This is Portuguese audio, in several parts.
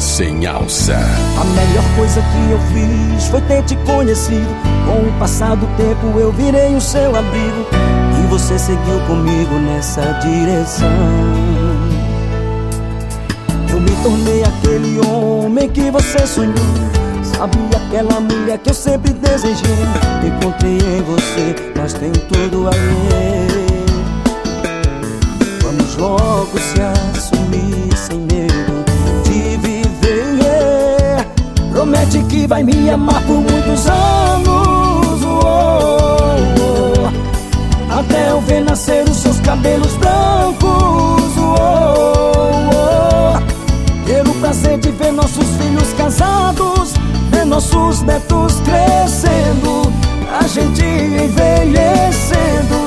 sem alça. A melhor coisa que eu fiz foi ter te conhecido. Com o passar do tempo eu virei o seu abrigo. E você seguiu comigo nessa direção. Eu me tornei aquele homem que você sonhou. Sabia aquela mulher que eu sempre desejei. Encontrei em você, mas tem tudo a ver. Vai me amar por muitos anos. Oh, oh, oh. Até eu ver nascer os seus cabelos brancos. Ter o prazer de ver nossos filhos casados, ver nossos netos crescendo, a gente envelhecendo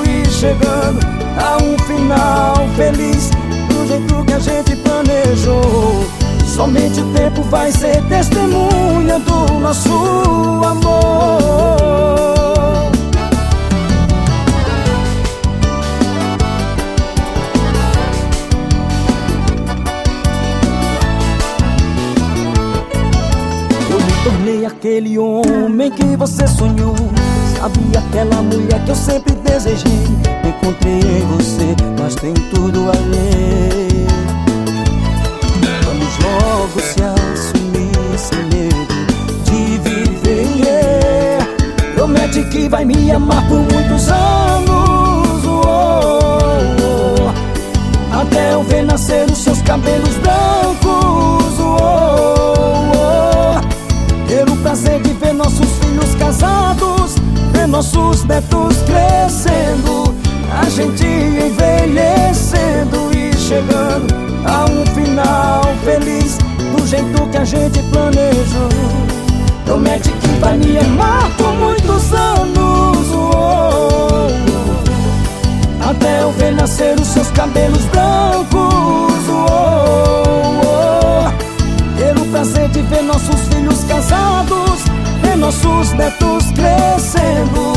e chegando a um final feliz do jeito que a gente planejou. Vai ser testemunha do nosso amor. Eu me tornei aquele homem que você sonhou. Sabia aquela mulher que eu sempre desejei. Encontrei em você, mas tem tudo a Vai me amar por muitos anos. Oh, oh. Até eu ver nascer os seus cabelos brancos. Oh, oh. Ter o prazer de ver nossos filhos casados, ver nossos netos crescendo, a gente envelhecendo e chegando a um final feliz do jeito que a gente planejou. Promete que vai me amar por muitos anos. Oh, oh. Até eu ver nascer os seus cabelos brancos. Oh. Ter o prazer de ver nossos filhos casados, ver nossos netos crescendo,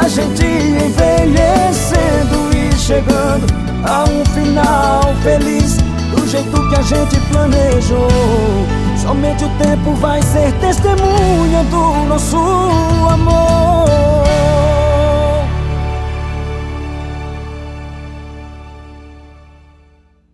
a gente envelhecendo e chegando a um final feliz do jeito que a gente planejou. Somente o tempo vai ser testemunha do nosso amor.